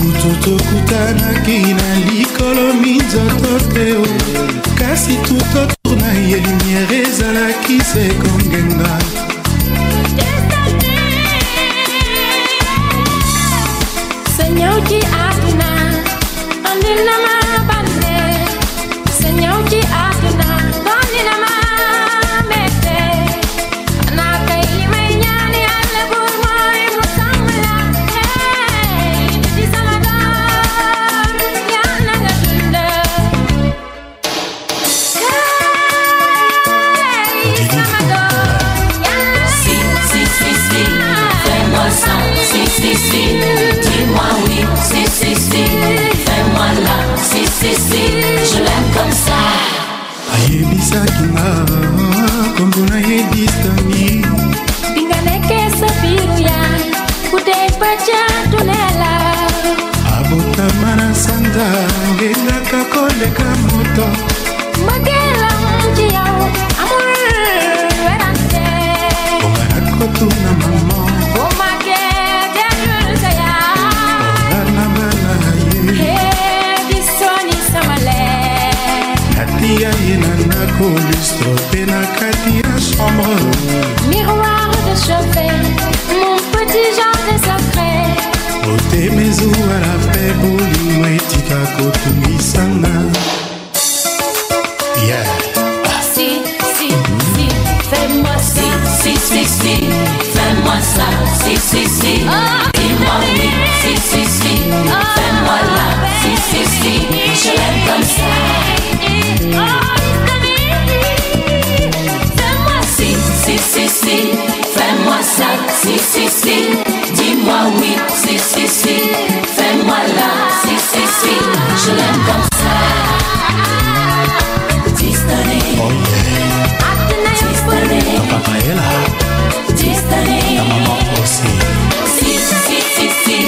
butu tokutanaki na likolo minzoto te kasi tutotour na ye lumiere ezalaki se kongenga Seigneur qui a donné, Margarita. Maguela eu amor o Omarako tu na mama. Omage de julgaya. Omana mana ye. Hedi soni samale. Katia inana kolistro pena katia somoro. Miroir de chevet, mon petit jardin sacré. Ote mezu ala pe bolimo etika kotungisanga. si si si, dis-moi oui, si si si, fais-moi là, si si si, je l'aime comme ça. Disney, Disney, papa est là, Disney, maman aussi. Si si si si,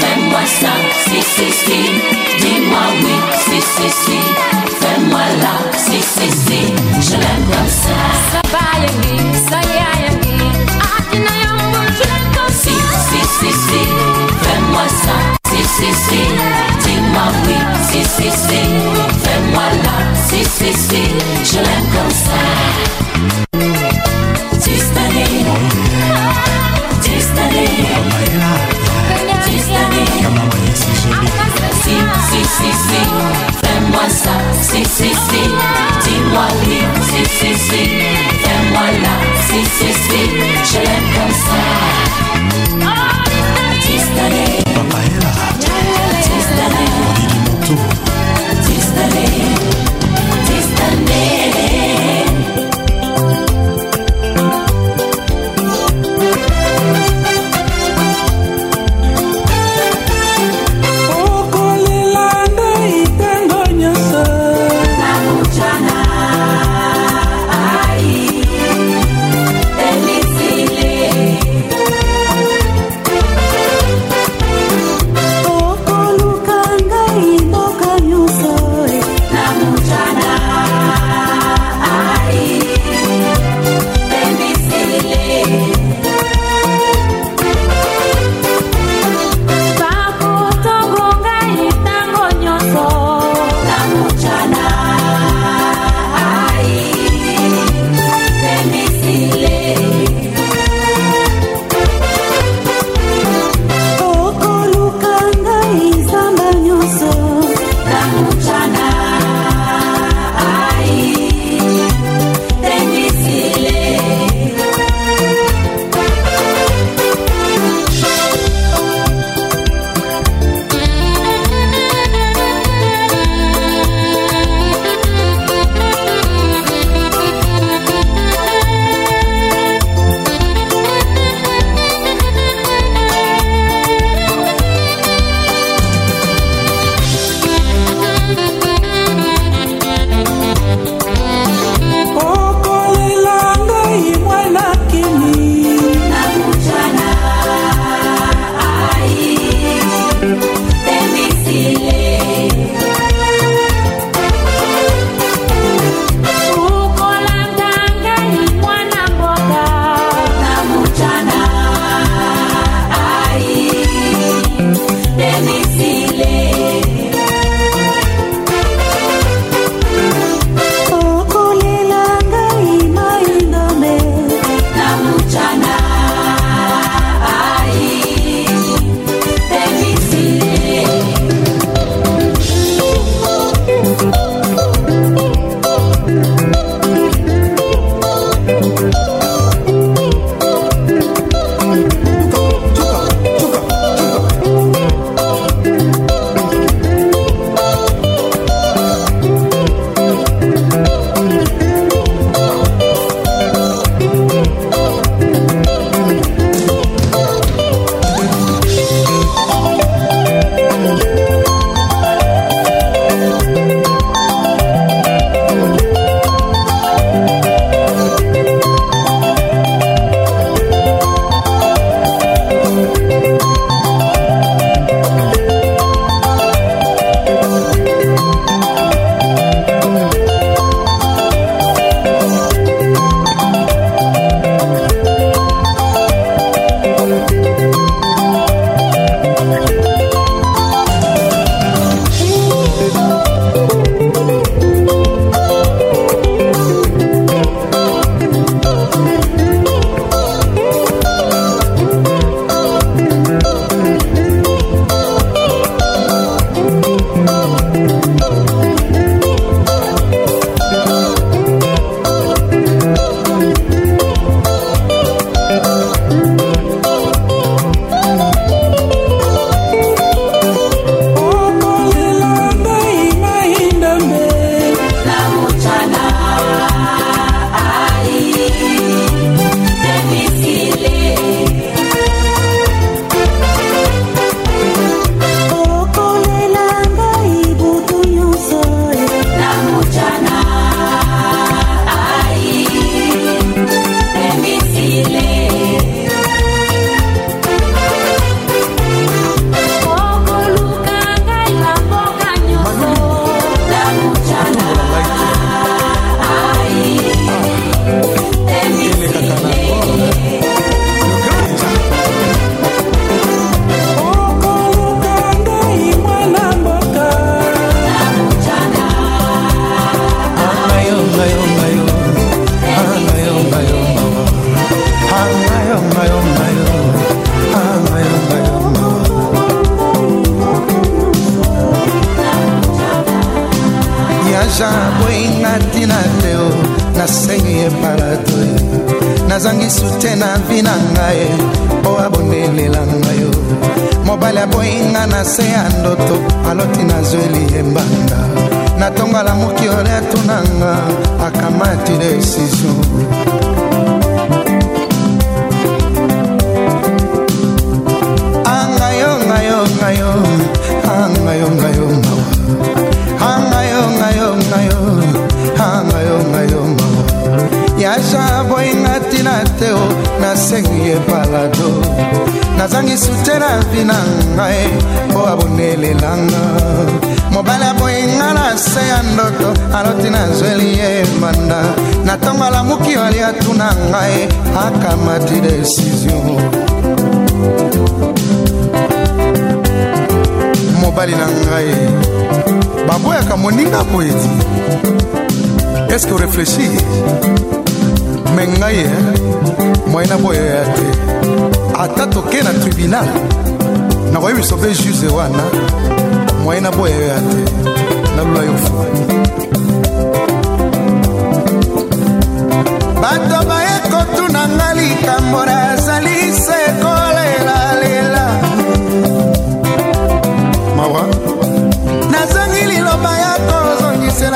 fais-moi ça, si si si, dis-moi oui, si si si, fais-moi là, si si si, je l'aime comme ça. si, fais-moi ça. Si, si, si, dis-moi oui. Si, si, si, fais-moi là. Si, si, si, je l'aime comme ça. Dis Tiffany, Tiffany. Si, si, si, si, fais-moi ça. Si, si, si, dis-moi oui. Si, si, si, fais-moi là. Si, si, si, je l'aime comme ça. papaela odidi moto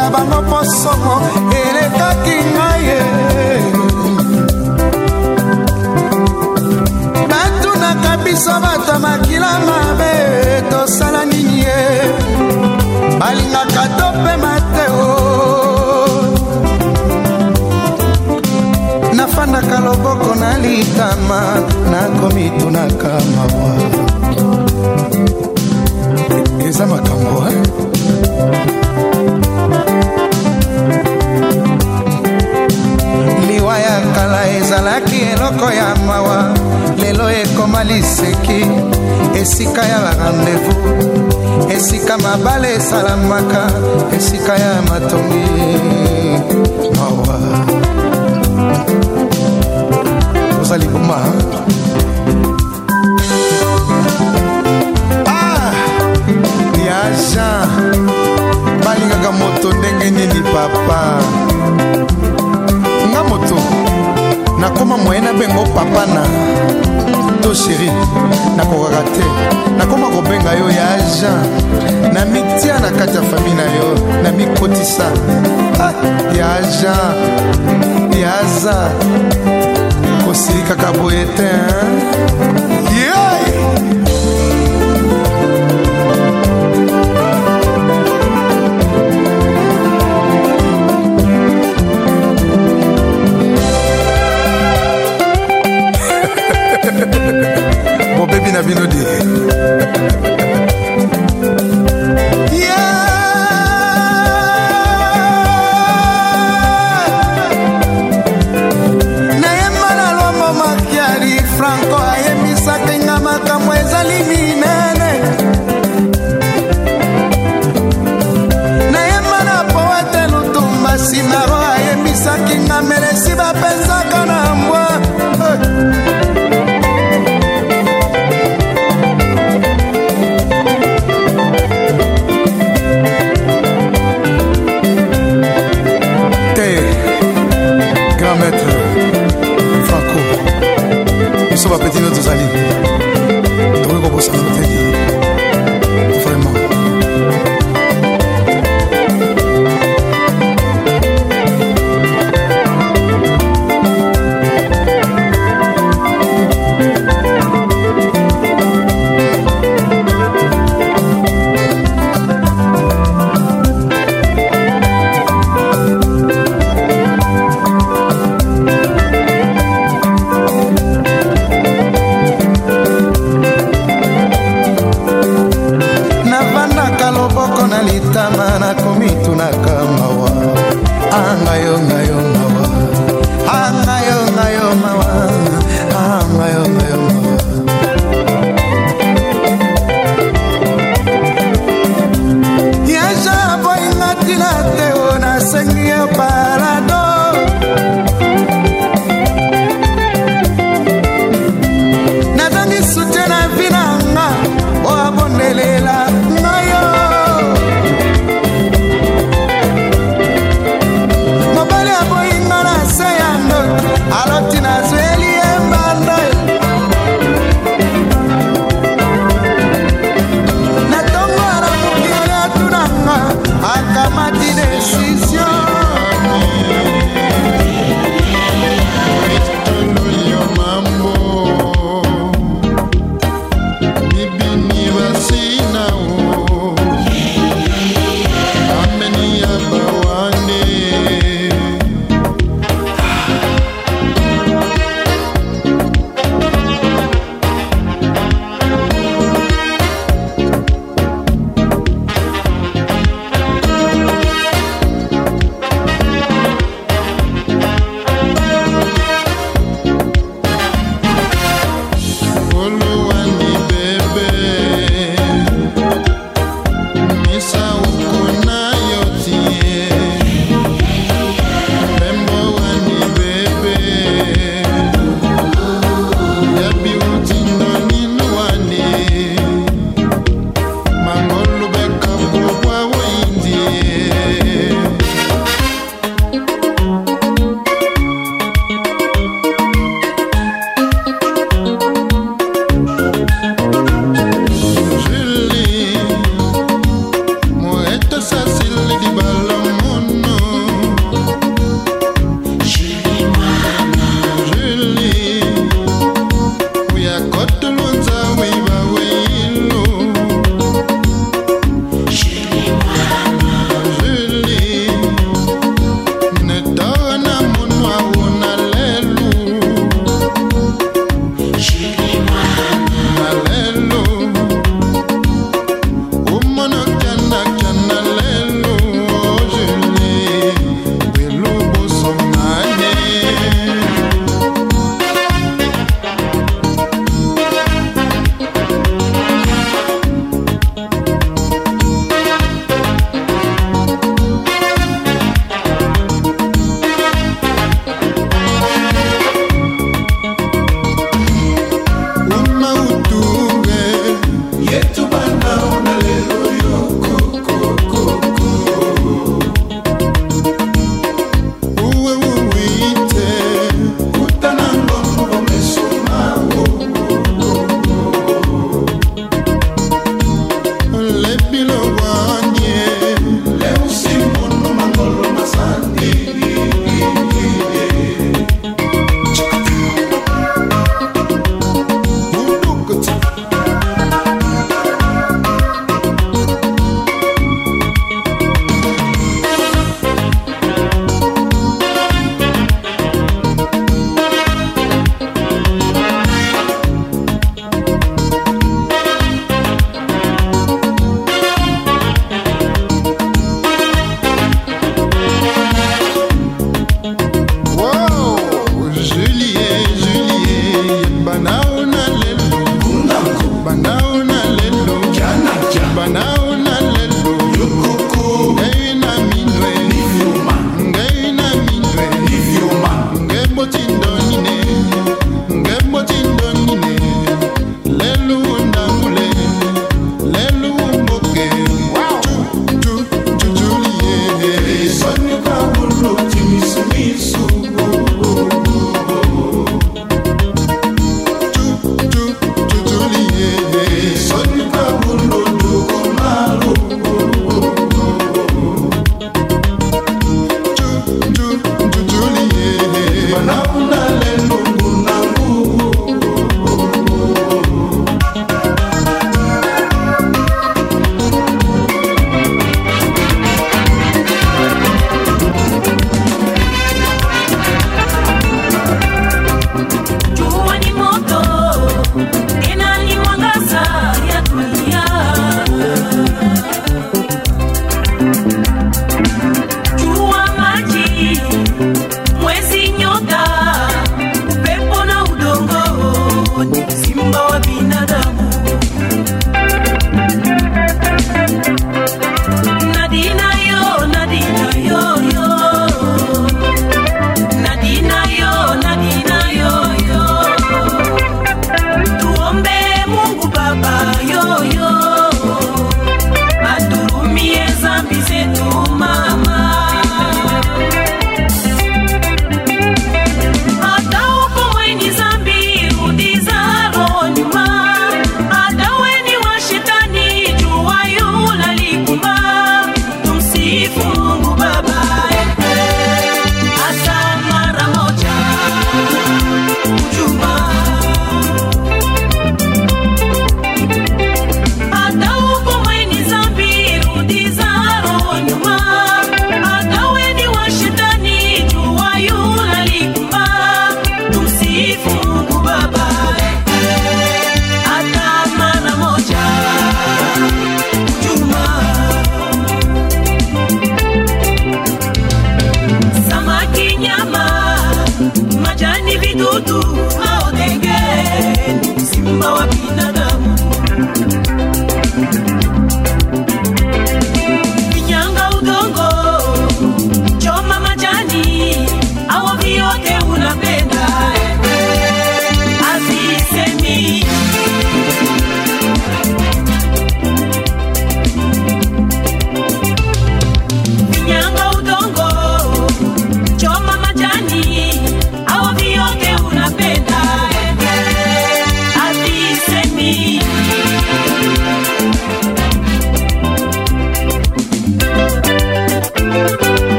na bango poso elekaki ngai ye batunaka biso bato makila mabe tosala nini ye balingaka topema te o nafandaka loboko na litama nakomitunaka mawa eza makambo eh? mawa ya kala ezalaki eloko ya mawa lelo ekoma liseki esika ya barandevu esika mabale esalamaka esika ya matongi mawa oza libuma ah ya jean balingaka moto ndenge nini papa moye nabenga papa na to sheri nakokaka te nakoma kobenga yo ya agent na mitia na kati ya fami na yo na mikotisa ah, ya agent ya aza kosilikaka boye te yeah! heaven no day.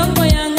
milongo yangu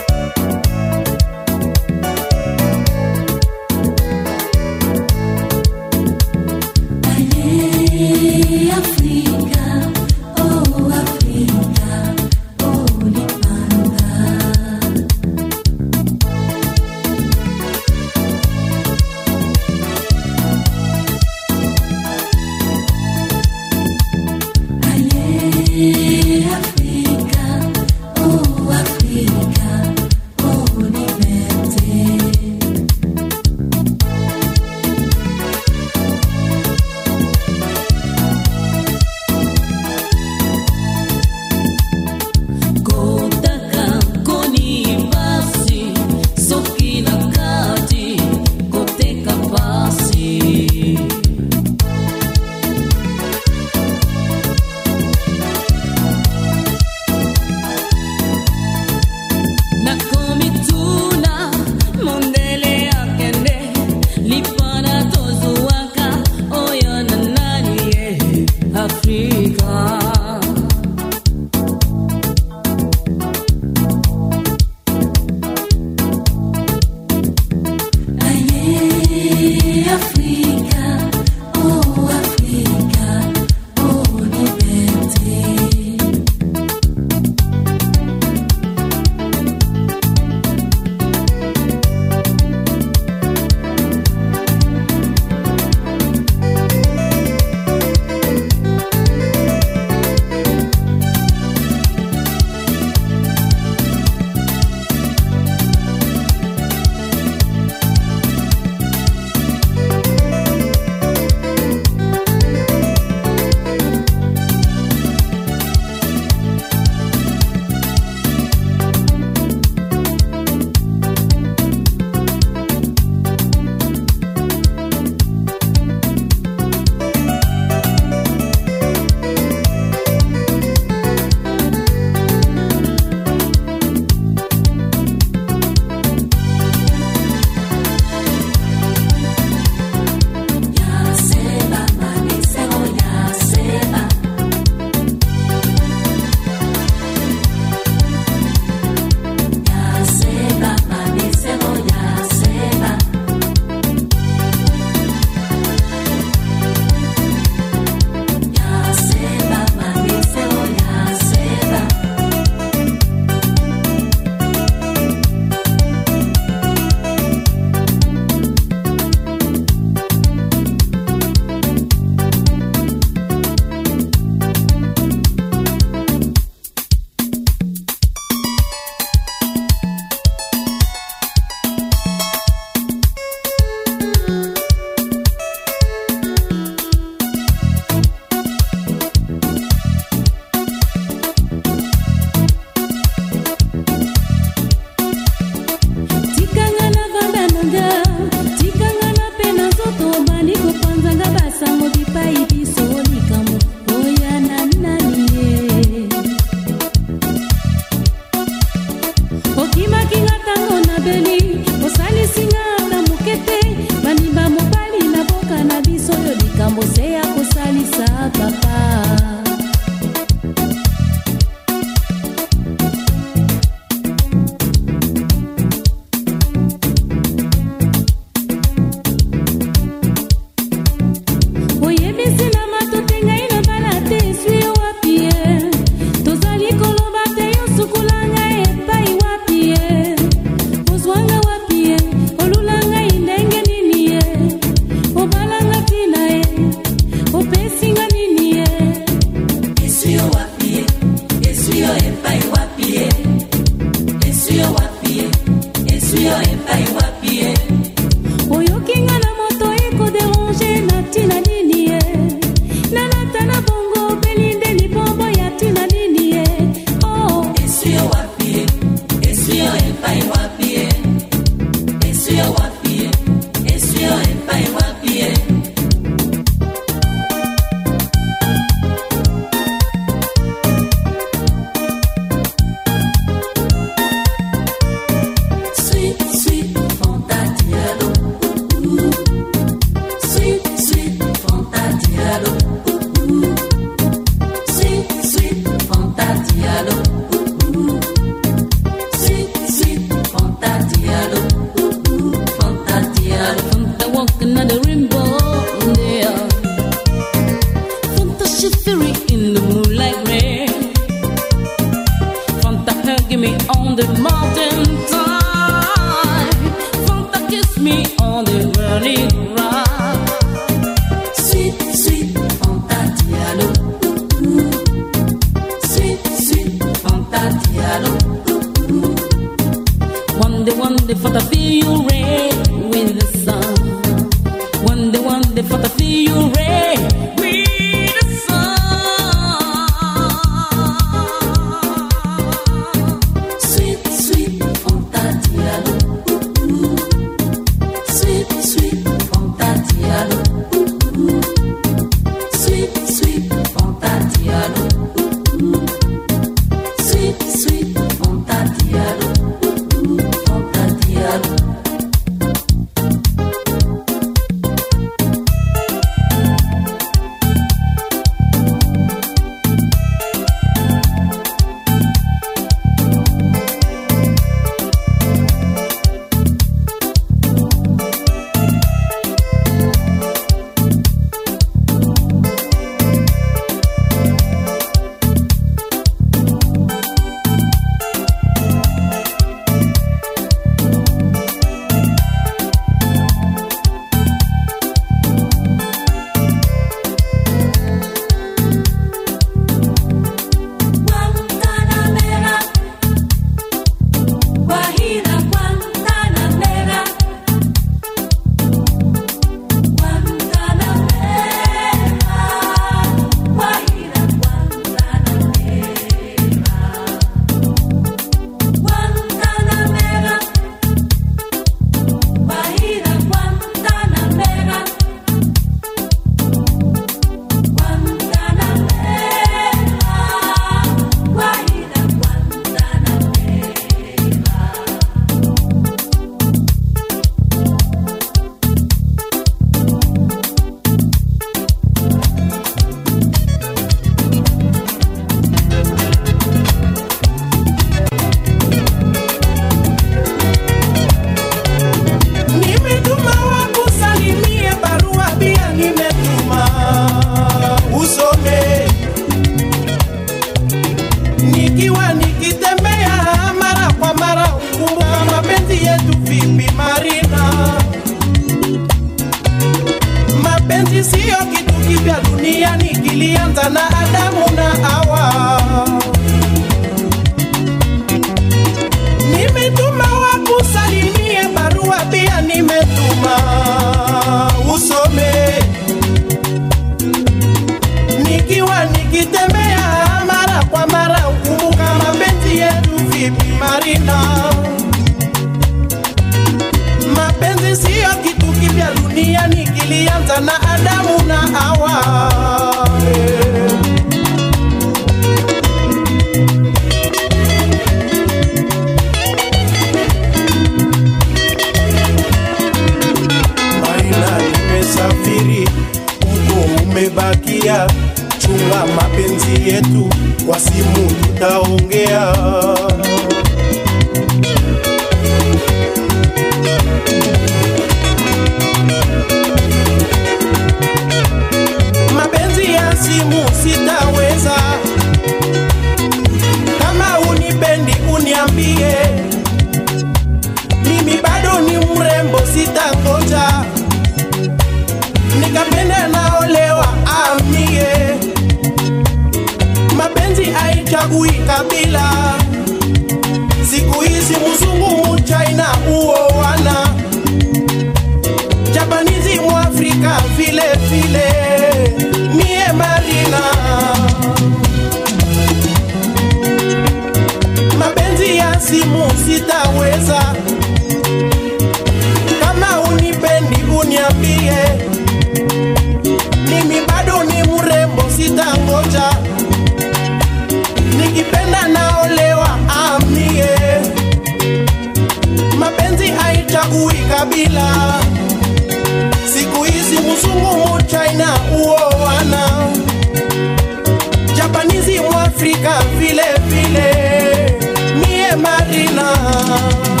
love.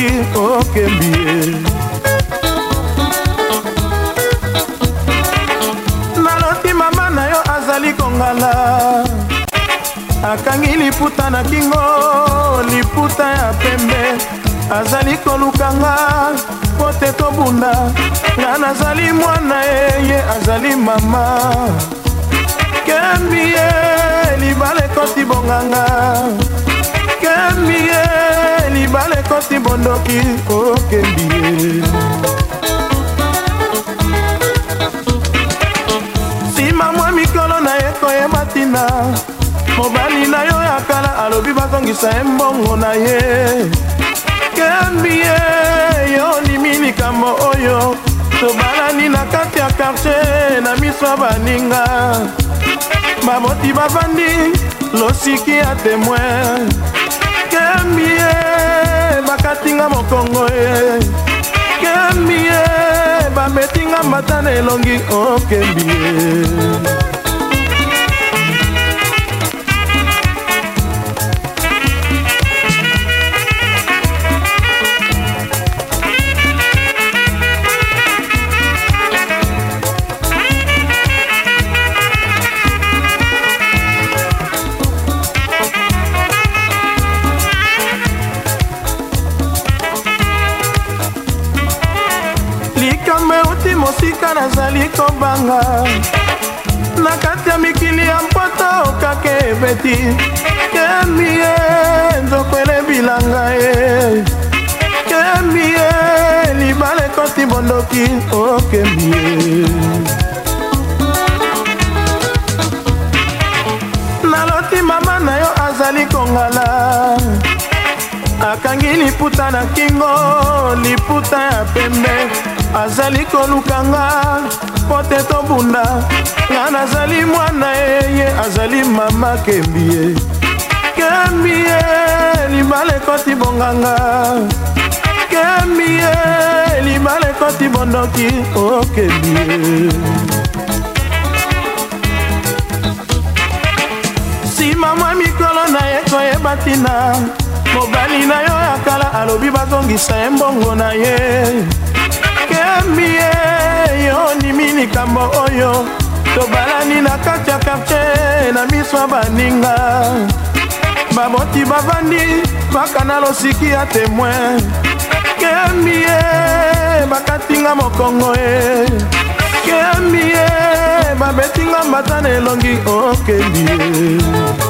soki okembi ye nalobi mama na yo azali kongala akangi liputa na kingo liputa ya pembe azali kolukanga po te tobunda nga nazali mwana ye ye azali mama kembi ye libala ekoti bonganga kembi ye libala ekoti bondoki kokendie nsima mwa mikolo na ye koyeba ntina mobali na yo ya kala alobi bazongisa ye mbongo na ye kembie yo nimi likambo oyo tobalani na kati ya kartier na miso ya baninga bamoti bavandi losiki ya temoin bametinga mokongo e kembi ye bametinga matana elongi okembi ye ekoki kobanga na kati ya mikili ya mpoto kaka ebeti kemi ye nzoko elebilanga ye kemi ye libala ekoti bondoki okemi ye naloti mama na yo azali kongala akangi liputa na kingo liputa ya pembe azali kolukanga mpo te tobunda nga nazali mwana ye ye azali mama kembi ye kembi ye libala ekoti bonganga kembi ye libala ekoti bondoki okembi ye nsima mwa mikolo na ye koyeba ntina mobali na yo ya kala alobi bazongisa ye mbongo na ye nayembi ye eh, yo nimi likambo oyo tobalani na kati ya kartier na miso ya baninga baboti bavandi bakana losiki ya témoin kembi ye eh, bakatinga mokongo ye eh. kembi ye babetinga mbata na elongi okembi ye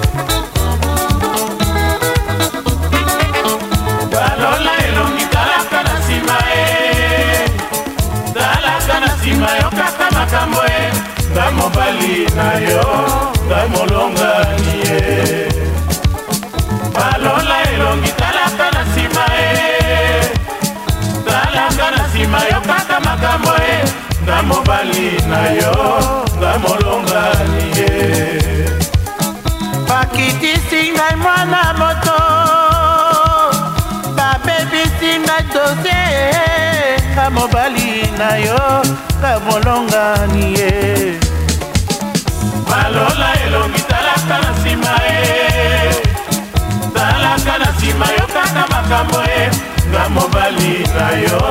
na yo kaka makambo ye nga mobali na yo nga molongani ye balola elongi talaka na nsima ye talaka na nsima yo kaka makambo ye nga mobali na yo nga molongani ye bakitisi ngai mwana moto babebisi ngai dosie nga mobali na yo nabolongani ye malola elongi talaka na nsima ye talaka na nsima yo kaka makambo ye nga mobali na yo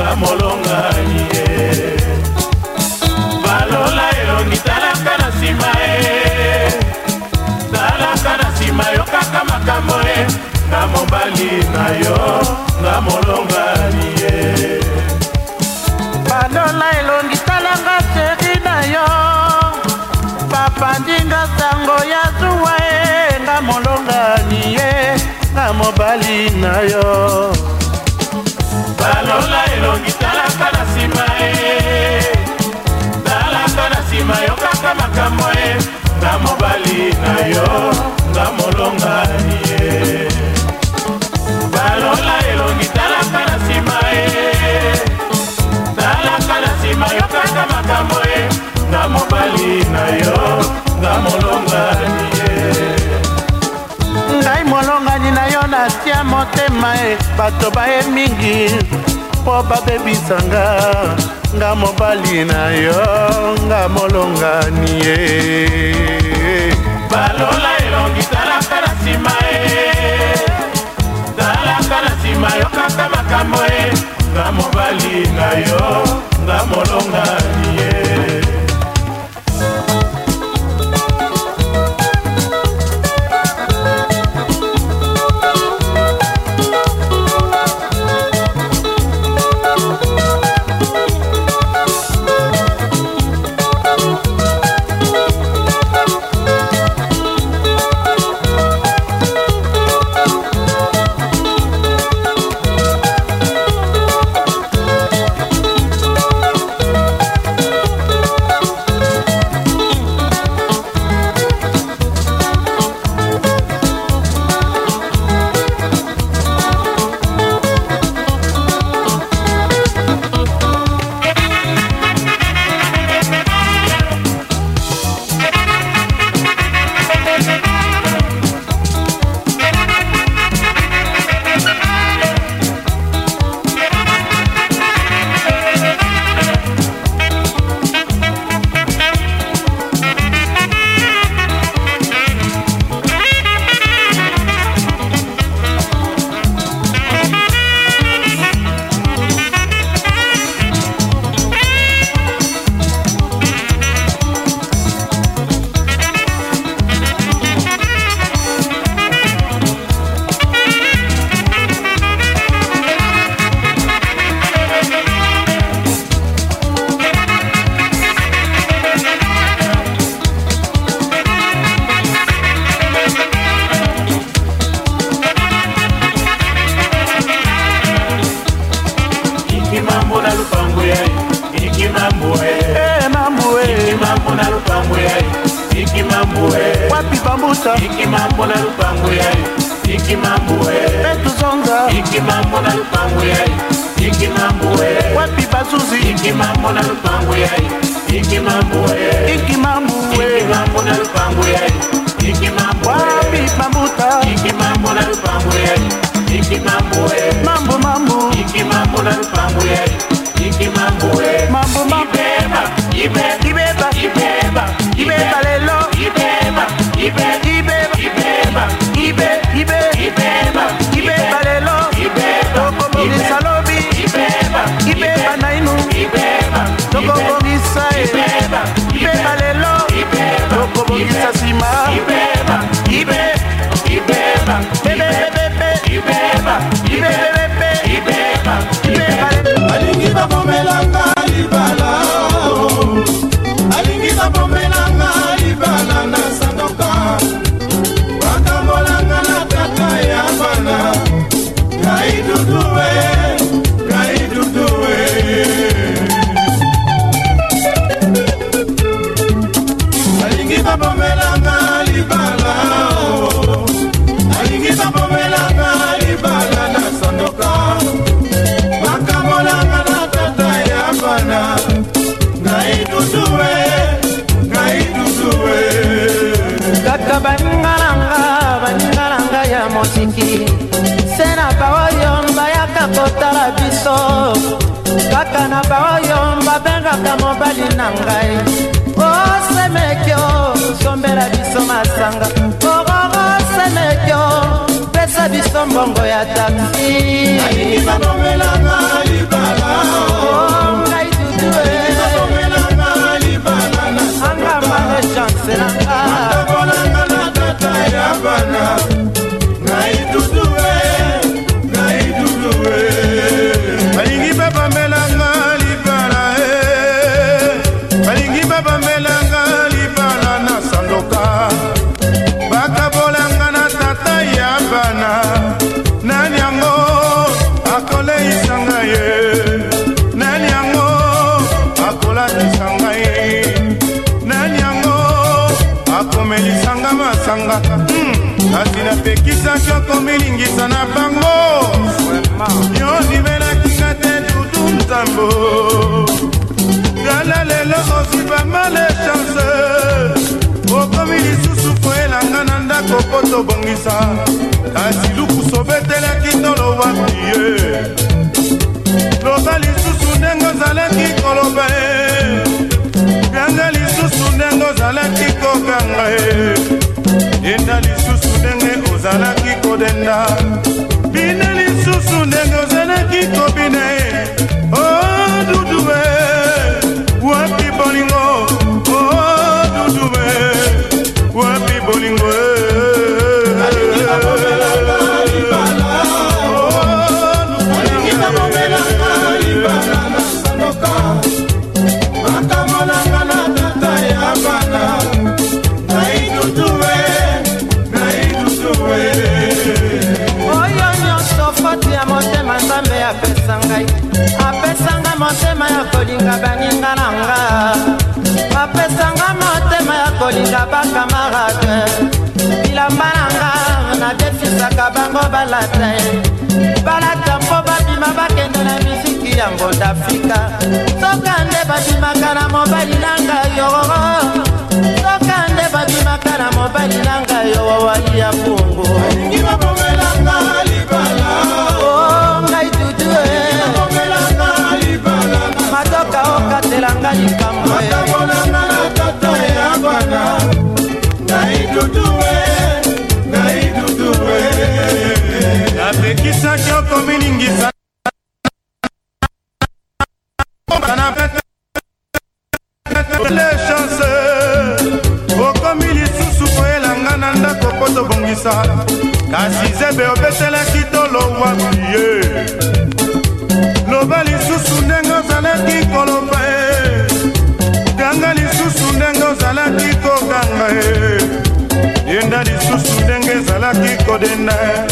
nga molongani ye balola elongi talaka na nsima ye talaka na nsima yo kaka makambo ye nga mobali na yo nga molongani pandinga sango ya zuwa ye nga molongani ye nga mobali na yo balola elongi talaka na nsima ye talaka na nsima yo kaka makambo ye nga mobali na yo nga molongani ye motema e bato baye mingi mpo babebisanga nga mobali na yo nga molongani ye balola elongi talaka na nsima e talaka na nsima yokaka makambo e nga mobali na yo nga molongani ye tuzonga ikimambo na lupango yayo ikimambo we tuzonga ikimambo na lupango yayo ikimambo we wapi bazuzi ikimambo na lupango yayo ikimambo we kaka na baoyo babengaka mobali na ngai osemekio sombela biso masanga ororo semekio pesa biso mbongo ya taksiangai dudueanga mare chance nanga akabolanga na tata ya bana nani yango akoleisa ngai ye nani yango akolatisa ngai nani yango akomelisanga masanga hmm, kasi mm. napekisaki okomilingisa na bango yo ndimelakinga te dudu nzambo tala lelo osiba male chance okomi lisusu na nga na ndako mpo tobongisa kasi luku sobetelaki tolobaki ye loba lisusu ndenge ozalaki koloba ye ganga lisusu ndenge ozalaki kokanga ye denda lisusu ndenge ozalaki kodenda bina lisusu ndenge ozalaki kobina ye bolingo matamonanga na tata ya bana naidutuwe naidutuwe oyo nyonso foti ya motema nzambe apesa ngai apesanga motema ya kolinga baninga na nga apesanga motema kolinga bakamarade bilamba nanga nadefisaka bango balata balata mpo babima bakende na misiki yango d'afrika soka nde babimaka na mobali nanga yororo soka nde babimaka na mobali nanga yowowali ya pungu oh, ngai dudu eh. matoka okatelanga likambo eh. eyambaka naitutue naitutue napekisaki okomilingisa kobongisa kasi zebe obetelaki tolowa ye loba lisusu ndenge ozalaki koloba good in there.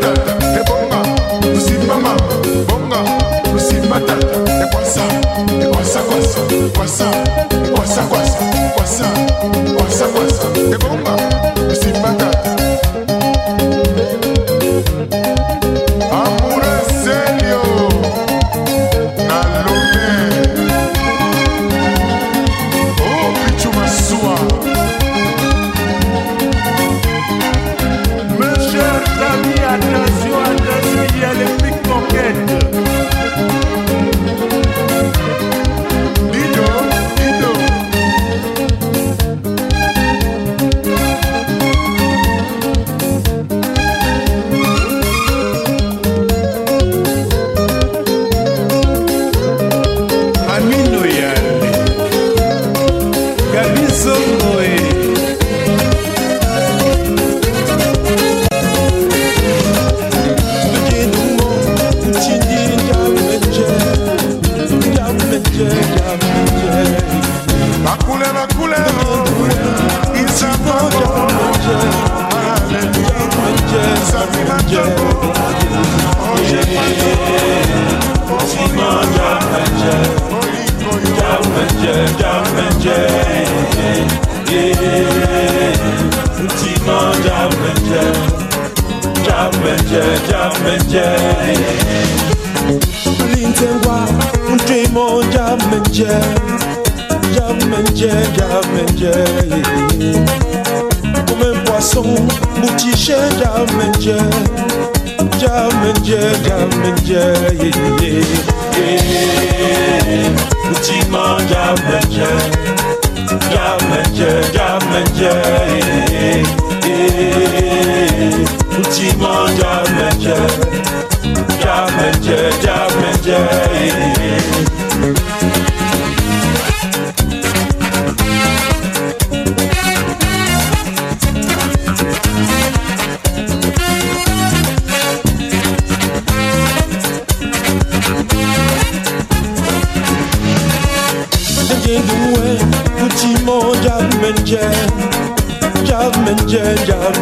da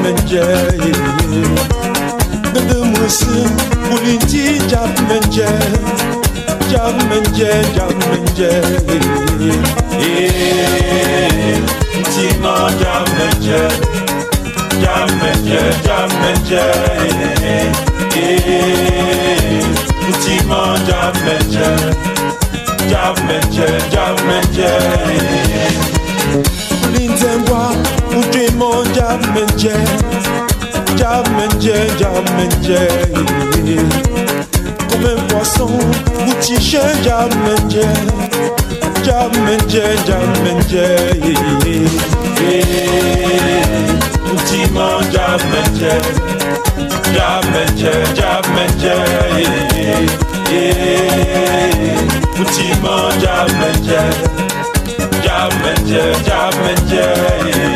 menje Dede mwese Moulinti jap menje Jap menje, jap menje Ntima jap menje Jap menje, jap menje Ntima jap menje Jap menje, jap menje Moulinti jap menje moja menje Ja menje, ja menje Comme un poisson boutiché Ja menje Ja menje, ja menje Moutima ja menje Ja menje, ja menje Moutima ja menje Ja menje, ja menje